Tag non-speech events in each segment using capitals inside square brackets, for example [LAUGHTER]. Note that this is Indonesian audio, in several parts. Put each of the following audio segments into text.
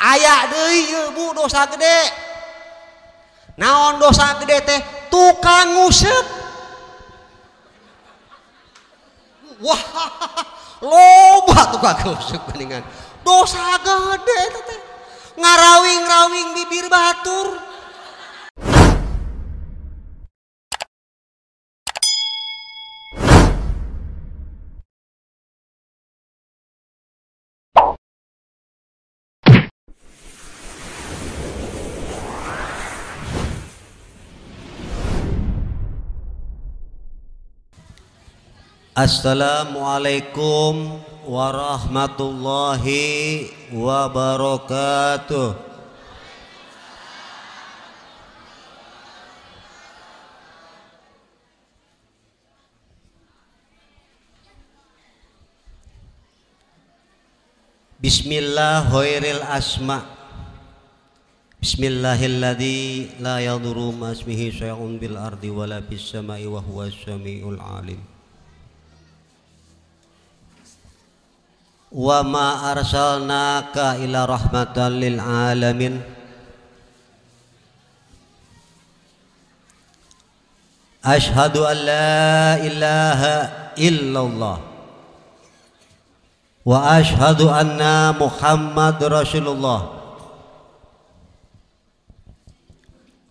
aya deui Bu dosa gede. Naon dosa gede teh? Tukang ngusep. Wah [LAUGHS] loba tukang ngusep geningan dosa gede teh. Ngarawing-rawing bibir batur. Assalamualaikum warahmatullahi wabarakatuh. Bismillah khairil asma Bismillahilladzi la yadurru ma syai'un bil ardi wala bis samai wa huwas samiul alim wa ma arsalnaka ila rahmatan lil alamin Ashhadu an la ilaha illallah wa ashhadu anna Muhammad Rasulullah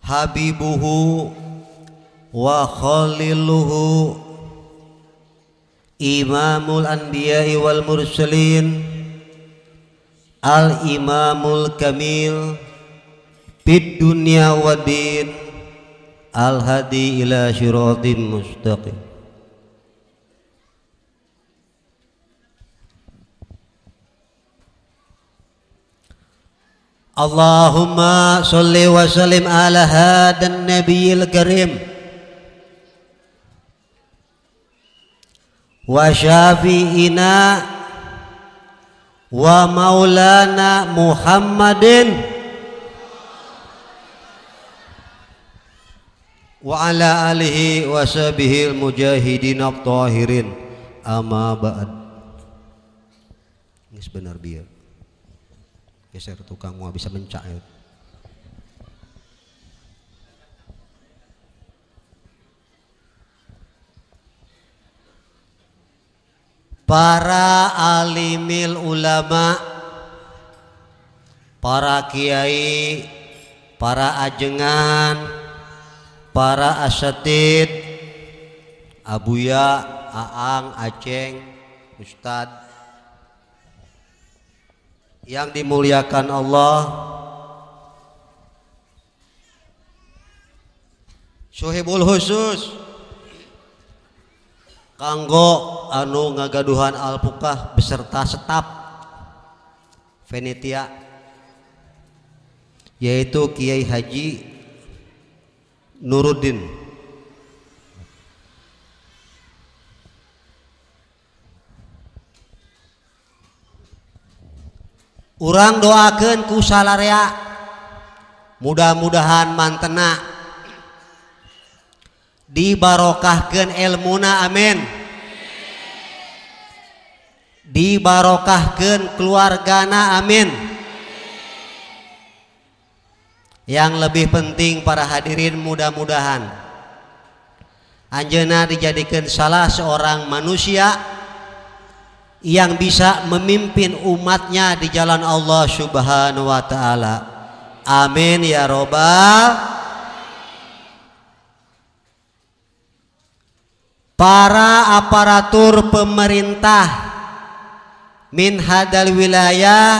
habibuhu wa khaliluhu Imamul Anbiya'i wal Mursalin Al Imamul Kamil Bid dunya wa Al hadi ila syiratim mustaqim. Allahumma salli wa sallim ala hadan nabiyil karim wa syafi'ina wa maulana Muhammadin wa ala alihi wa sahbihi mujahidin at-tahirin amma ba'd. Ini benar biar geser tukang mau bisa mencak ya. Para alimil ulama para kiai para ajengan para asatid abuya aang aceng ustad yang dimuliakan Allah Sohibul khusus kanggo anu ngagaduhan alpukah beserta setap. Venetia. Yaitu Kiai Haji Nuruddin. Urang doakan ku salaria. Mudah-mudahan mantena dibarokahkan ilmuna amin. Dibarokahkan keluargana amin. Yang lebih penting para hadirin mudah-mudahan Anjena dijadikan salah seorang manusia yang bisa memimpin umatnya di jalan Allah subhanahu wa ta'ala. Amin ya robbal para aparatur pemerintah min hadal wilayah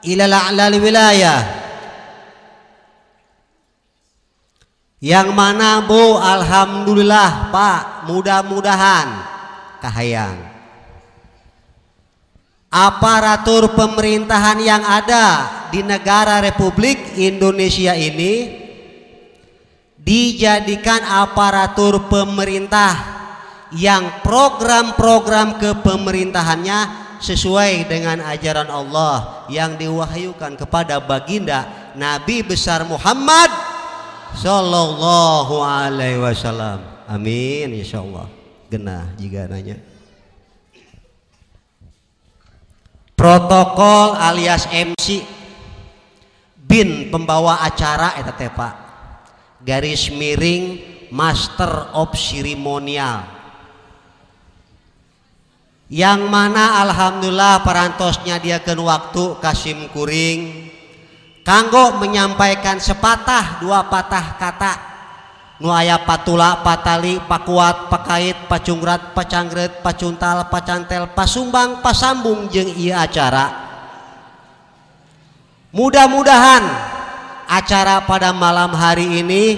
ilal a'lal wilayah yang mana Bu? Alhamdulillah Pak. Mudah-mudahan. Kahayang. Aparatur pemerintahan yang ada di negara Republik Indonesia ini dijadikan aparatur pemerintah yang program-program kepemerintahannya sesuai dengan ajaran Allah yang diwahyukan kepada baginda Nabi besar Muhammad Sallallahu alaihi wasallam. Amin insyaallah. Genah jika nanya. Protokol alias MC bin pembawa acara eta teh Pak garis miring master of ceremonial. Yang mana alhamdulillah parantosnya dia ke waktu Kasim Kuring. Kanggo menyampaikan sepatah dua patah kata. Nu aya patula patali pakuat pakait pacungrat pacangret pacuntal pacantel pasumbang pasambung jeng iya acara. Mudah-mudahan acara pada malam hari ini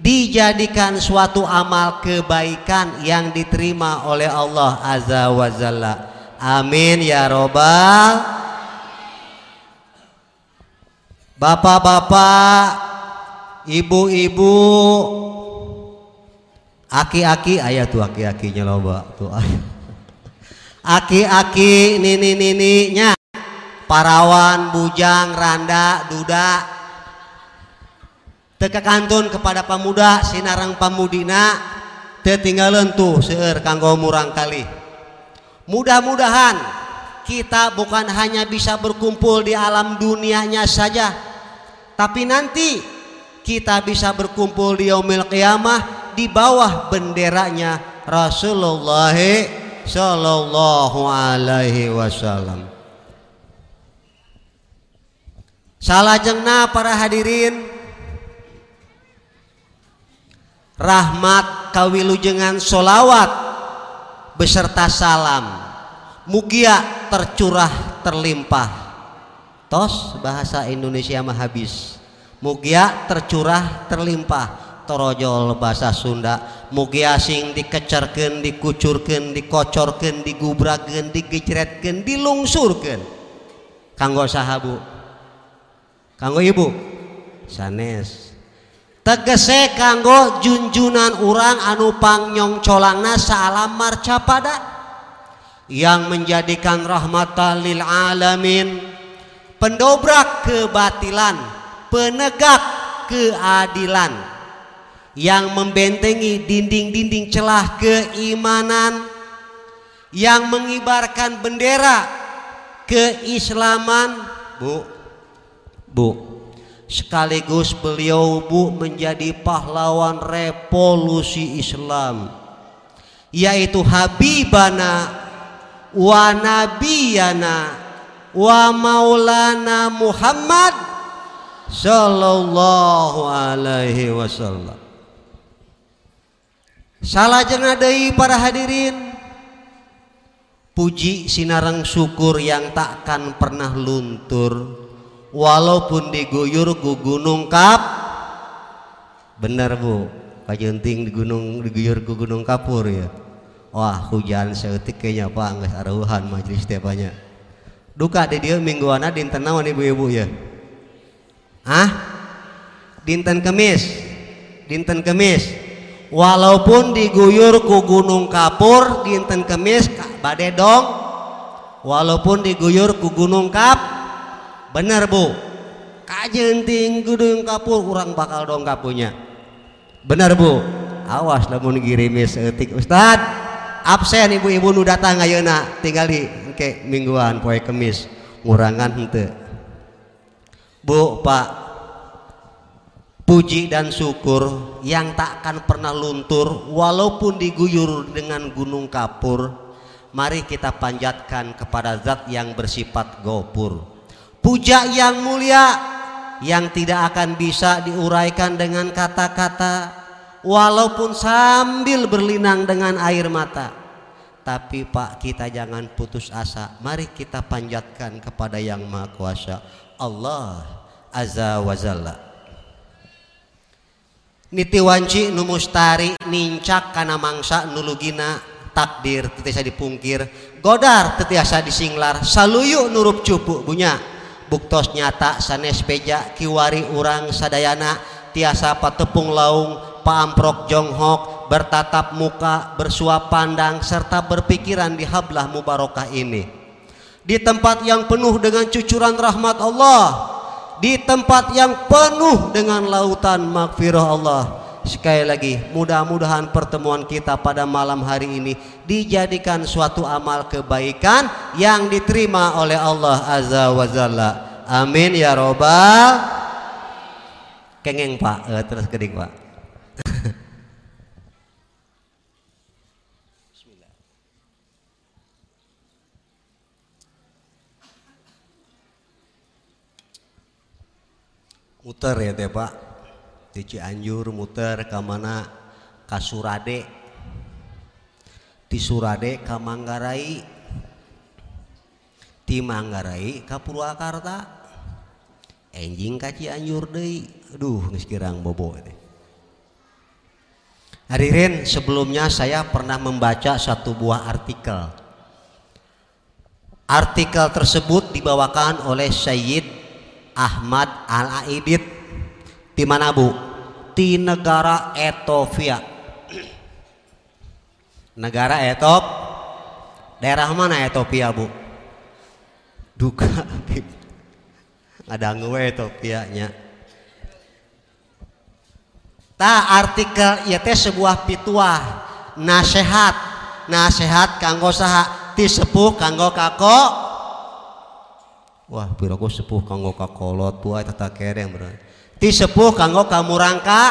dijadikan suatu amal kebaikan yang diterima oleh Allah azza wa jalla. Amin ya robbal bapak-bapak ibu-ibu aki-aki ayah tuh aki-akinya loba tuh. [LAUGHS] Aki-aki nini-nininya. Parawan bujang randa duda teka kantun kepada pemuda sinarang pamudina tetinggalan tuh seueur kanggo murang kali mudah-mudahan kita bukan hanya bisa berkumpul di alam dunianya saja tapi nanti kita bisa berkumpul di yaumil qiyamah di bawah benderanya Rasulullah sallallahu alaihi wasallam. Salah jengna para hadirin rahmat kawilujengan solawat beserta salam. Mugia tercurah terlimpah. Tos bahasa Indonesia mah habis. Mugia tercurah terlimpah. Torojol bahasa Sunda. Mugia sing dikecerken dikucurken dikocorken digubraken digejretken dilungsurken kanggo sahabu. Kanggo ibu. Sanes tegese kanggo junjunan orang anu pangnyong colangna salam marcapada yang menjadikan rahmatan lil alamin. Pendobrak kebatilan penegak keadilan. Yang membentengi dinding-dinding celah keimanan. Yang mengibarkan bendera keislaman. Bu. Bu sekaligus beliau Bu menjadi pahlawan revolusi Islam yaitu Habibana wa nabiyana wa maulana Muhammad sallallahu alaihi wasallam. Salah jengadai para hadirin puji sinarang syukur yang takkan pernah luntur walaupun diguyur ku gunung kap. Benar bu. Kajenting di gunung diguyur ku gunung kapur ya. Wah hujan seetik kayaknya pak. Nggak aruhan majelis tiapanya duka di dia mingguana dinten naon ibu-ibu ya? Ah dinten kemis. Dinten kemis. Walaupun diguyur ku gunung kapur dinten kemis bade dong. Walaupun diguyur ku gunung kap bener bu. Kajenting gunung kapur kurang bakal dong kapunya. Bener bu. Awas namun girimis etik ustad. Absen ibu-ibu nu datang ayeuna tinggal di ke mingguan poe kemis. Ngurangan henteu. Bu, Pak, puji dan syukur yang tak akan pernah luntur walaupun diguyur dengan gunung kapur. Mari kita panjatkan kepada zat yang bersifat gopur. Puja yang mulia yang tidak akan bisa diuraikan dengan kata-kata walaupun sambil berlinang dengan air mata. Tapi Pak kita jangan putus asa. Mari kita panjatkan kepada yang Maha Kuasa. Allah azza wa jalla niti wanci nu mustari nincak kana mangsa nulugina takdir tetiasa dipungkir godar tetiasa disinglar saluyu nurup cupu bunya buktos nyata sanes beja kiwari urang sadayana tiasa patepung laung paamprok jonghok bertatap muka bersuap pandang serta berpikiran di hablah mubarokah ini. Di tempat yang penuh dengan cucuran rahmat Allah di tempat yang penuh dengan lautan makfirah Allah sekali lagi mudah-mudahan pertemuan kita pada malam hari ini dijadikan suatu amal kebaikan yang diterima oleh Allah Azza wa Jalla. Amin ya robbal kengeng pak. Uh, terus kedik pak. Muter ya teh pak di Cianjur muter ke mana? Ke Surade. Di Surade ke Manggarai. Di Manggarai ke Purwakarta. Enjing ke Cianjur deh aduh ngiskirang bobo ini Hadirin sebelumnya saya pernah membaca satu buah artikel. Artikel tersebut dibawakan oleh Sayyid Ahmad Al Aidid di mana Bu? Di negara Ethiopia. negara Etop daerah mana Ethiopia Bu? Duka [LAUGHS] ada gue Ethiopia nya. Ta artikel ieu teh sebuah pituah nasihat nasihat kanggo saha ti sepuh kanggo kako Wah, piraku sepuh kanggo kakolot tua tata kereng berarti. ti sepuh kanggo kamurangka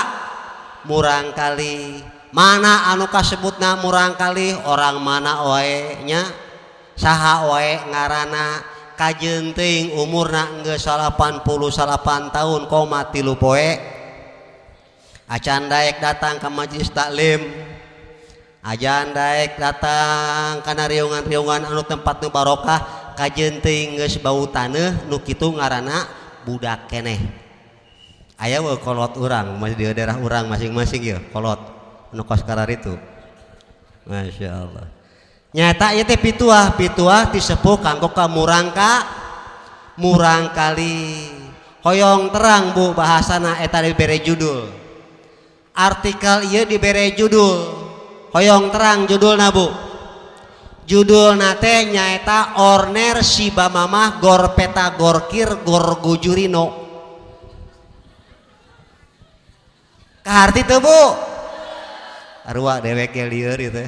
murangkali mana anu kasebutna murangkali orang mana wae nya saha wae ngaranna kajenting umurna geus 88 tahun koma tilu poe. Acan daek datang ke majelis taklim. Ajan daek datang kana riungan-riungan anu tempat nu barokah. Kajenting geus bau tanah nu kitu ngaranna budak keneh. Aya we kolot urang masih di daerah urang masing-masing ya kolot. Nu karar itu. Masya Allah. Nyata ieu teh pituah pituah disepuh kanggo ka murangka murang kali. Hoyong terang bu bahasana eta dibere judul. Artikel ieu dibere judul. Hoyong terang judulna bu. Judul nate nyaeta orner siba mamah gor peta gorkir gor kaharti tuh bu. Arwah dewek liar itu.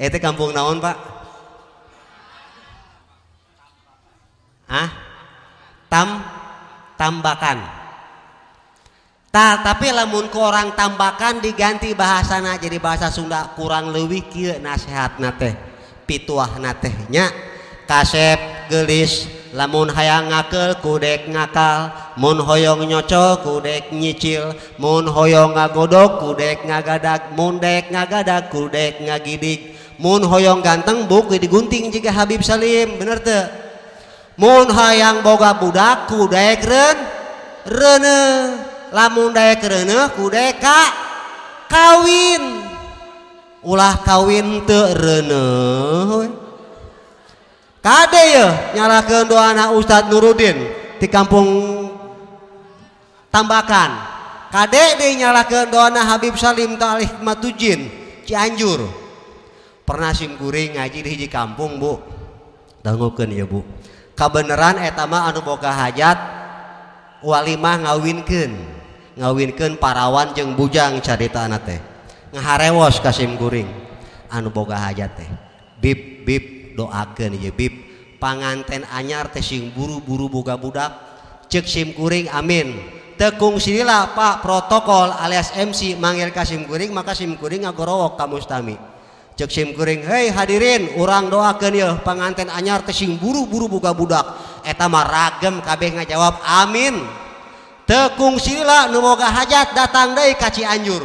Itu kampung naon pak? Ah tam tambakan. Ta, tapi lamun ku orang tambahkan diganti bahasana jadi bahasa Sunda kurang lebih kia nasihat nate pituah natehnya kasep gelis lamun hayang ngakel kudek ngakal. Mun hoyong nyoco kudek nyicil. Mun hoyong ngagodok kudek ngagadak. Mun dek ngagadak kudek ngagidik. Mun hoyong ganteng buk digunting jika Habib Salim. Bener tuh mun hayang boga budak kudek ren rene lamun daya kerana kudeka kawin. Ulah kawin terene Kade ya nyalakan doana Ustadz Nurudin di kampung Tambakan. Kade deh nyalakan doana Habib Salim Talih Matujin Cianjur. Pernah simkuring ngaji di hiji kampung bu. Tangukan ya bu. Kabeneran etama anu boga hajat walimah ngawinkan ngawinkan parawan jeng bujang carita anak teh ngaharewos kasim kuring anu boga hajat teh bib bib doakan ya bib. Panganten anyar teh sing buru-buru boga budak cek sim kuring amin. Tekung silila pak protokol alias MC manggil kasim kuring maka sim kuring ngagorowok kamu stami cek sim kuring hei hadirin orang doakan ya panganten anyar teh sing buru-buru boga budak eta mah ragem kabeh ngajawab amin. Tekung sila numoga hajat datang dari kaci anjur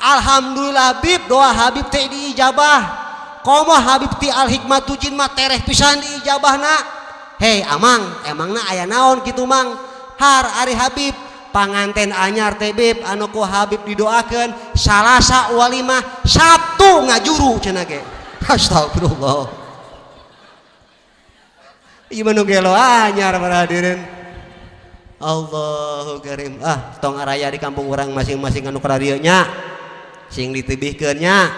Alhamdulillah Habib doa Habib teh diijabah koma Habibti Al-hikmatu Jimah tereh pisan ijabahna. Hei Amang emang na aya naon gitu Mang? Har Ari Habib panganten anyar tebib anuku Habib didoakan salahsa walimah Sabtu ngajuru cenage [LAUGHS] Astagfirullah. Imanu gelo anyar berhadirin Allahu karim. Ah tong araya di kampung urang masing-masing anu radio nya sing ditebihkeun nya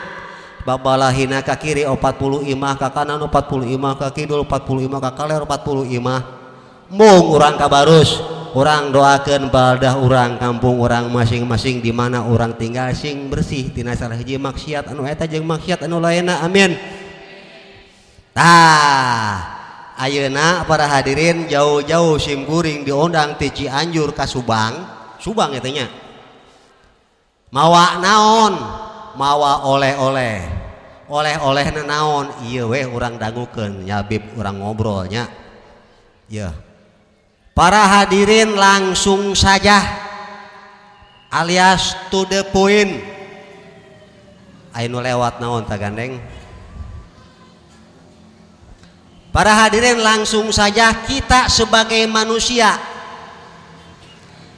babalahina ka kiri 40 imah ka kanan 40 imah ka kidul 40 imah ka kaler 40 imah. Mung urang ka barus orang doakan baldah orang kampung orang masing-masing di mana orang tinggal sing bersih tina salah hiji maksiat anu eta jeung maksiat anu lainna amin. Tah ayeuna para hadirin jauh-jauh sim guring diundang ti Cianjur ka Subang. Subang eta nya. Mawa naon mawa oleh-oleh oleh-oleh naon iya weh orang dangukeun nyabib orang ngobrolnya ya Para hadirin langsung saja alias to the point. Ayo lewat naon tak gandeng. Para hadirin langsung saja kita sebagai manusia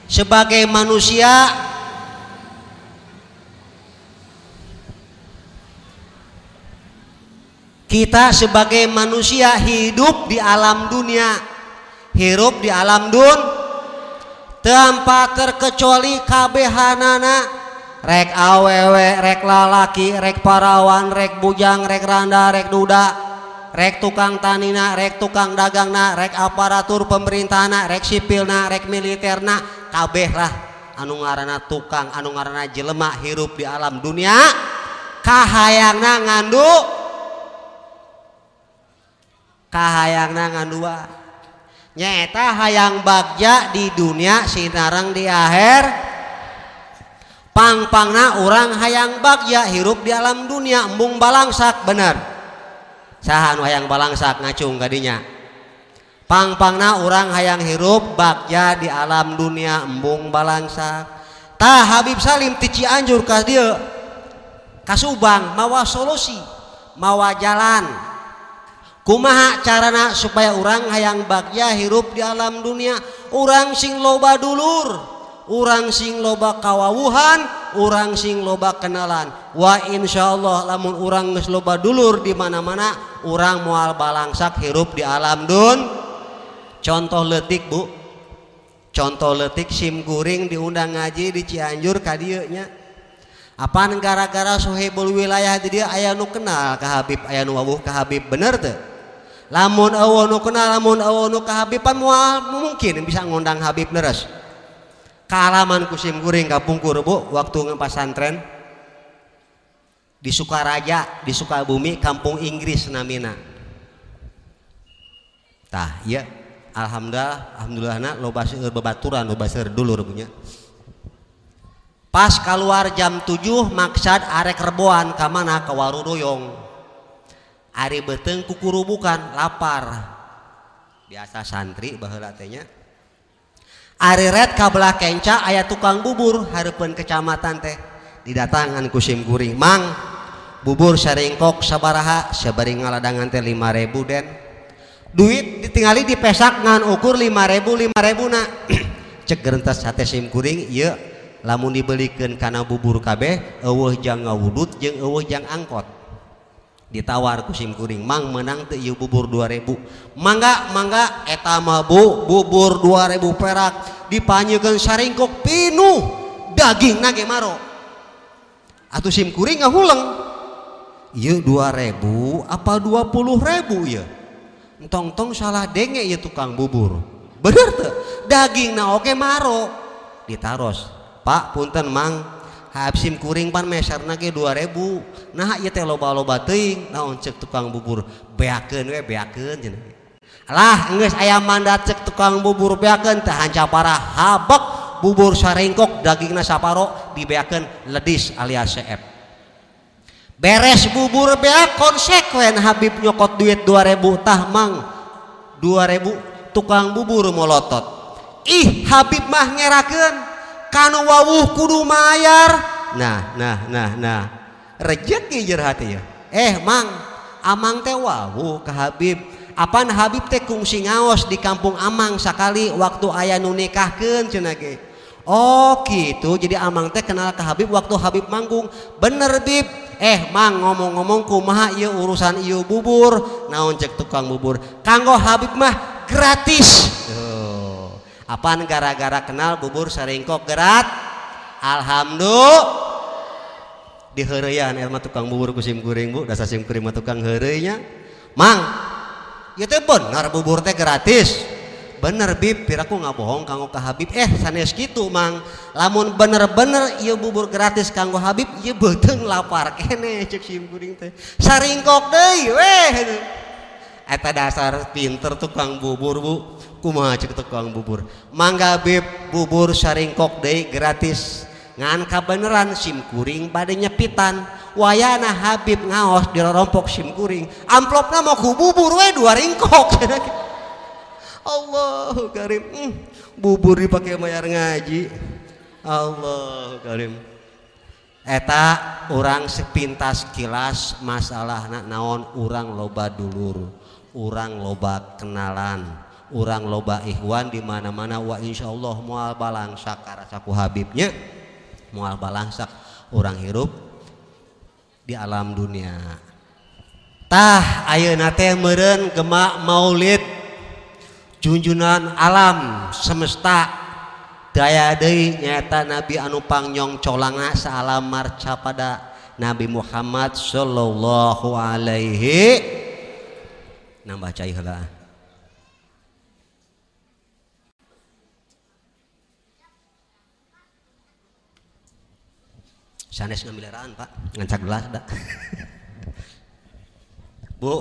sebagai manusia kita sebagai manusia hidup di alam dunia. Hirup di alam dun. Tanpa terkecuali kabehanana. Rek awewe rek lalaki rek parawan rek bujang rek randa rek duda. Rek tukang tanina rek tukang dagangna rek aparatur pemerintahna rek sipilna rek militerna. Kabeh lah anu ngaranna tukang anu ngaranna jelema hirup di alam dunia. Kahayangna ngandu kahayangna ngandua nyata hayang bagja di dunia sinarang di akhir pang-pangna orang hayang bagja hirup di alam dunia embung balangsak bener. Sahan hayang balangsak ngacung gadinya. Pang-pangna orang hayang hirup bagja di alam dunia embung balangsak. Tah Habib Salim ti Cianjur ka dia kasubang mawa solusi mawa jalan kumaha carana supaya orang hayang bagja hirup di alam dunia? Orang sing loba dulur orang sing loba kawawuhan orang sing loba kenalan. Wa insyaallah lamun orang geus loba dulur di mana-mana orang moal balangsak hirup di alam dun. Contoh letik Bu. Contoh letik sim guring diundang ngaji di Cianjur ka nya. Apa gara-gara sohibul wilayah jadi ayah nu kenal ke Habib ayah nu wawuh ke Habib bener tuh lamun awono kenal lamun awono kehabiban mual mungkin bisa ngundang Habib neres. Kalaman kusim guring kapungkur bu waktu ngepasantren di Sukaraja di Sukabumi kampung Inggris namina. Tah ya Alhamdulillah nak lo basir bebaturan lo basir dulu punya. Pas keluar jam 7 maksad arek reboan kamana ke warudoyong Ari beteng kukuru bukan lapar. Biasa santri bahlatenya Ariret kabelah kenca ayat tukang bubur harapan kecamatan teh. Didatangan kusim guring. Mang bubur saringkok sabaraha sabari ngaladangan teh 5000 den. Duit ditinggali di pesak ngan ukur 5000 5000 na. [CLEARS THROAT] Cek gerentas sate sim guring iya lamun dibelikan karena bubur kabeh eueuh jang ngawudut jeung eueuh jang angkot. Ditawar kusim kuring. Mang menang ieu bubur 2000 mangga mangga eta mah bu bubur 2000 perak. Dipanyekeun saringkok pinuh daging nage maro. Atuh sim kuring ngahuleng ieu 2000 apa 20000 ya tong-tong salah denge ya tukang bubur. Bener daging na oke maro. Ditaros pak punten mang habsim kuring pan mesarna ge 2000 nah ieu teh loba-loba teuing. Naon cek tukang bubur beakeun we beakeun cenah. Lah geus aya mandat cek tukang bubur beakeun teh hanca parah habek. Bubur sarengkok dagingna saparo dibeakeun ledis alias CF beres bubur beak konsekuen Habib nyokot duit 2000 tah mang. 2000 tukang bubur molotot. Ih Habib mah ngerakeun. Kanu wawuh kudu mayar. Nah nah nah nah. Rejeki jer hati ya. Eh mang amang teh wawuh ke Habib. Apaan Habib teh kungsi ngaos di kampung amang sekali waktu ayah nu nikahkeun cenah oh gitu. Jadi amang teh kenal ke Habib waktu Habib manggung. Bener bib. Eh mang ngomong-ngomong kumaha iya urusan iya bubur? Naon cek tukang bubur? Kanggo Habib mah gratis apaan gara-gara kenal bubur saringkok gerat Alhamdulillah. Di hereyan elma tukang bubur kusim kuring bu. Dasar sim kuring tukang herenya mang ya teh benar bubur teh gratis. Bener bib. Piraku nggak bohong kanggo ke Habib. Eh sanes gitu mang. Lamun bener-bener iya bubur gratis kanggo Habib iya beteng lapar kene cek sim kuring teh. Saringkok deh weh. Eta dasar pinter tukang bubur bu kumaha cek tukang bubur. Mangga bib bubur saringkok deui gratis. Ngan kabeneran sim kuring bade nyepitan. Wayana Habib ngaos dirorompok sim kuring. Amplopna mau ku bubur we dua ringkok. [LAUGHS] Allahu karim. Hmm, bubur dipakai mayar ngaji. Allahu karim. Eta orang sepintas kilas masalahna naon? Orang loba dulur. Orang loba kenalan. Orang loba ikhwan di mana mana wa insya Allah mual balangsak karasaku Habibnya. Mual balangsak orang hirup di alam dunia. Tah ayo nate meren gemak maulid junjunan alam semesta. Daya deui nyata Nabi anu pangyong colanga salam marca pada Nabi Muhammad sallallahu alaihi. Nambah cai sanes ngamileraan pak. Ngancak gelas dak. [LAUGHS] Bu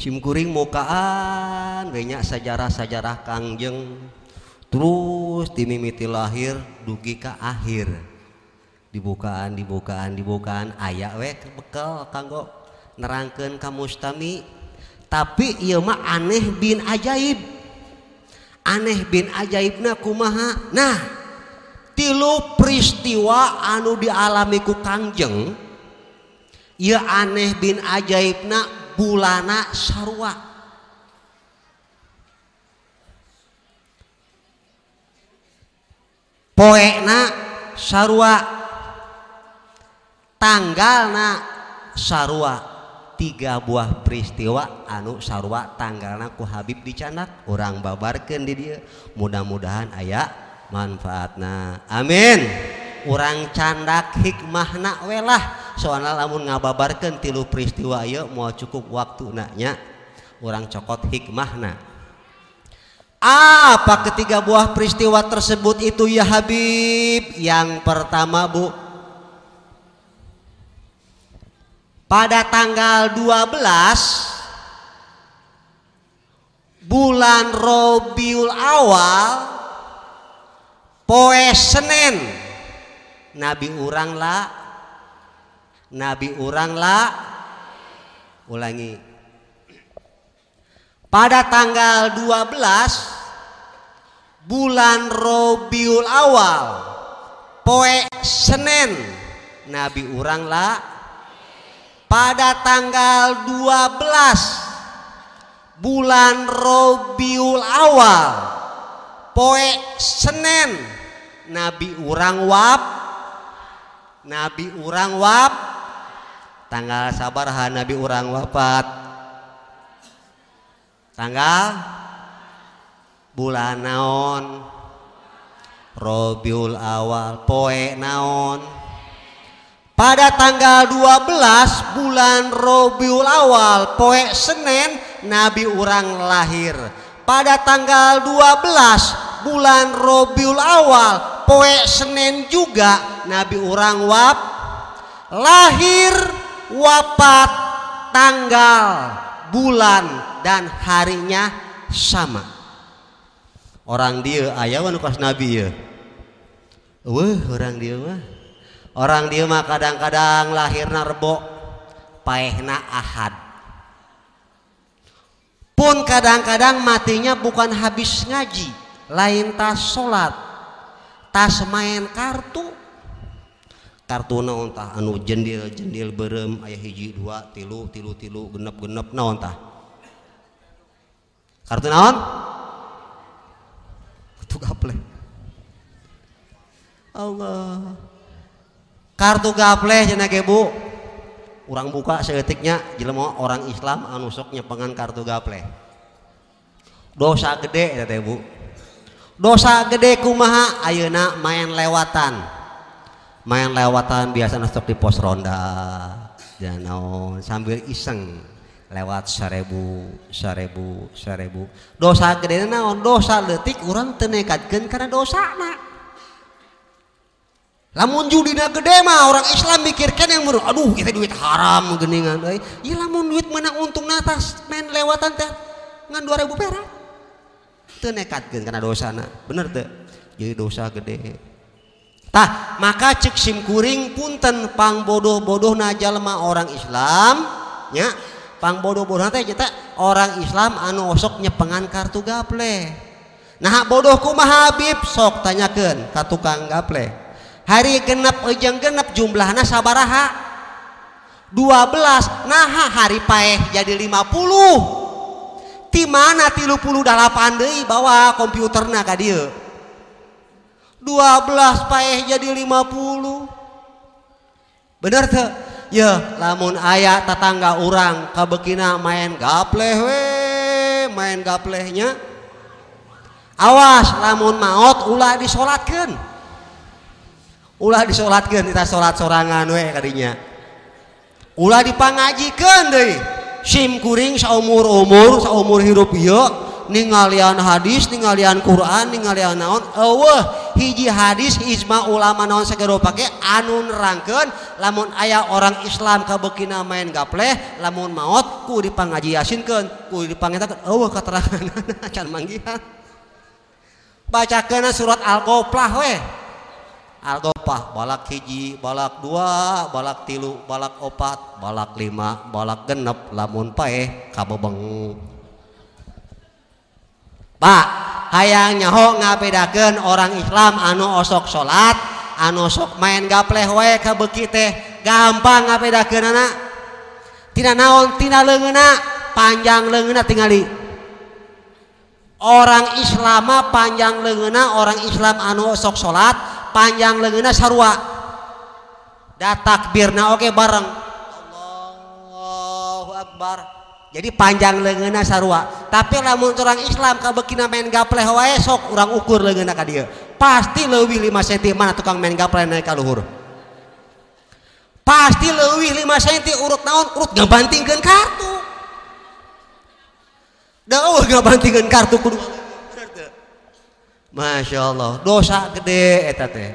simkuring mukaan banyak sejarah-sejarah kangjeng terus dimimiti lahir dugi ke akhir. Dibukaan dibukaan dibukaan. Ayak we bekal kanggo nerangkan kamu mustami. Tapi iya mah aneh bin ajaib. Aneh bin ajaibna kumaha? Nah tilu peristiwa anu dialami ku Kangjeng ieu aneh bin ajaibna bulana sarwa poekna sarwa tanggalna sarwa tiga buah peristiwa anu sarwa tanggalna ku Habib dicandak orang babarkan di dia mudah-mudahan aya manfaatna. Amin. Orang candak hikmahna welah. Soalnya lamun ngababarkan tilu peristiwa ya mau cukup waktu naknya orang cokot hikmahna. Apa ketiga buah peristiwa tersebut itu ya Habib? Yang pertama Bu. Pada tanggal 12 bulan Robiul Awal poe Senin Nabi urang lah nabi uranglah ulangi. Pada tanggal 12 bulan Robiul Awal poe Senin nabi uranglah pada tanggal 12 bulan Robiul Awal poe Senin nabi urang wab nabi urang wab tanggal sabar ha Nabi orang wafat tanggal bulan naon? Robiul awal poe naon? Pada tanggal 12 bulan Robiul awal poe Senin Nabi orang lahir. Pada tanggal 12 bulan Robiul awal poe Senin juga Nabi orang waf lahir wafat tanggal bulan dan harinya sama. Orang dia ayah pas nabi ya. Wah orang dia mah. Orang dia mah kadang-kadang lahir narbo paehna ahad. Pun kadang-kadang matinya bukan habis ngaji lain tas sholat. Tas main kartu. Kartu naon tah? Anu jendil jendil berem ayah hiji dua tilu tilu tilu genep genep naon tah? Kartu naon? Kartu gaple Allah. Kartu gaple cenah ge bu. Orang buka seetiknya jelema orang Islam anu sok nyepengan kartu gaple dosa gede teh bu dosa gede kumaha? Ayeuna main lewatan. Main lewatan biasa stok di pos ronda. Dan sambil iseng lewat seribu seribu seribu dosa gede naon? Dosa letik orang tenekatkan karena dosa nak lamun judina gede mah orang Islam mikirkan yang muru aduh kita duit haram geningan euy ya lamun duit menang untung natas main lewatan teh ngan 2000 perak tenekatkan karena dosa nak bener teh jadi dosa gede. Tah maka cek sim kuring punten pang bodoh-bodoh na jalma orang Islam nya. Pang bodoh-bodoh kita orang Islam anu osok nyepengan kartu gaple. Nah bodoh kumaha Habib sok tanyakan ka tukang gaple. Hari genep ujung genep jumlahnya sabaraha? 12 nah hari paeh jadi 50 di mana tilu puluh delapan deui bawa komputerna ka dieu 12 paeh jadi 50 bener tuh ya lamun ayah tetangga orang kabekina main gapleh we main gaplehnya. Awas lamun maot ulah disolatkan ulah disolatkan kita sholat sorangan we kadinya. Ulah dipangajikan deh SIM kuring saumur-umur saumur hirup yuk ningalian hadis ningalian Quran ningalian naon eueuh hiji hadis Ijma ulama naon segero pake anu nerangkeun lamun aya orang Islam kabekina main gapleh lamun maot ku dipangaji yasinkeun ku dipangetakan eueuh keterangan [LAUGHS] can manggihan. Baca kena surat Al-Qoflah weh. Algopah balak hiji balak dua balak tilu balak opat balak lima balak genep lamun paeh kabebeng. Pak hayang nyaho ngabedakeun orang Islam anu osok salat anu sok main gapleh wae ka beuki teh gampang ngabedakeunana tina naon tina leungeuna panjang leungeuna tingali orang Islam panjang leungeuna, orang Islam anu sok salat panjang leungeuna sarua. Da takbirna oke bareng. Allahu Akbar. Jadi panjang lengan sarua. Tapi lamun orang Islam kabekina main gapleh wae sok urang ukur leungeunna ka dieu. Pasti leuwih 5 cm mana tukang main gapleh naik ka luhur? Pasti leuwih 5 cm urut naon? Urut ngabantingkeun kartu. Da eueuh ngabantingkeun kartu kudu Masya Allah dosa gede eta teh.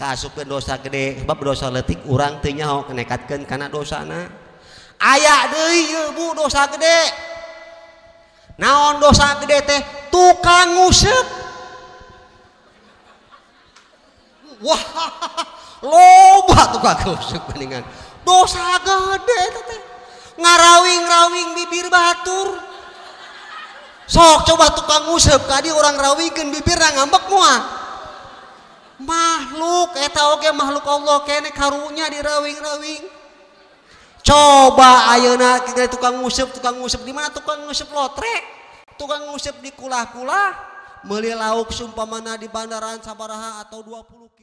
Kasupin dosa gede sebab dosa letik urang teu nyaho nekatkeun kana dosana. Aya deui bu dosa gede. Naon dosa gede teh? Tukang ngusep. Wah [LAUGHS] loba tukang ngusep mendingan dosa gede teh. Ngarawing-rawing bibir batur. Sok coba tukang ngusep kadi orang rawingkeun bibir ngambek mual makhluk eta oge makhluk Allah kene karunya dirawing-rawing. Coba ayeuna kita tukang ngusep tukang ngusep di mana? Tukang ngusep lotre tukang ngusep di kulah-kulah meuli lauk sumpamana di bandaran sabaraha atau 20 kilo